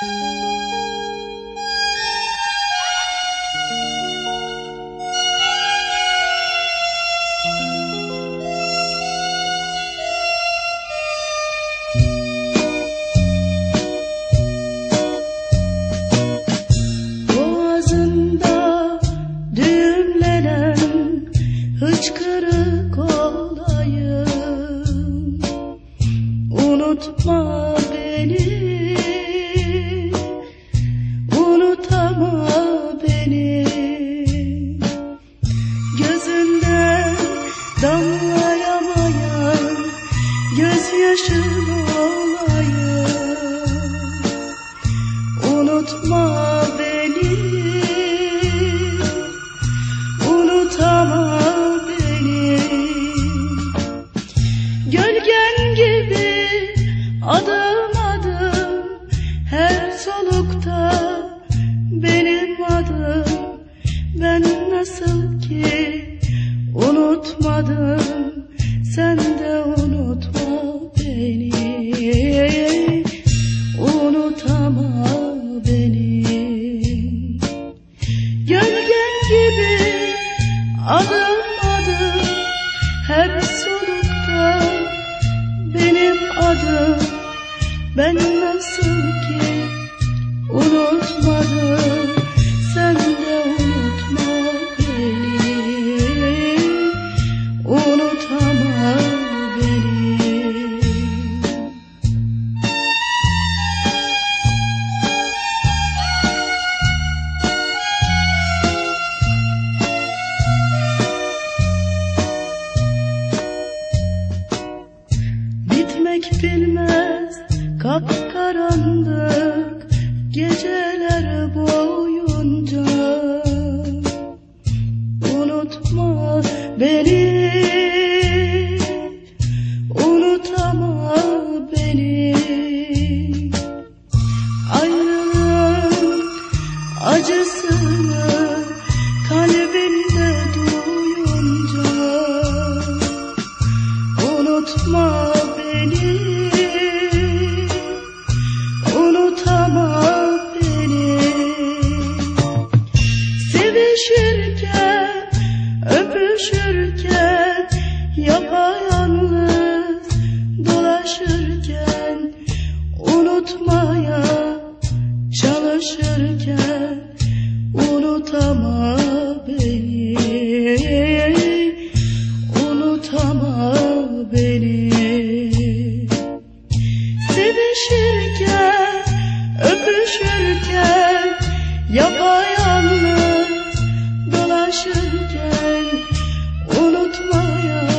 Thank you. Damlayamayan Gözyaşım unutmadım. Sen de unutma beni. Unutama beni. Gölgen gibi adım adım Her solukta benim adım. Ben nasıl geceler boyunca. Unutma beni Unutama beni. Ayrılığın acısını Dolaşırken Unutmaya Çalışırken Unutama beni. Unutama beni. Sevişirken, öpüşürken Yapayalnız dolaşırken Unutmaya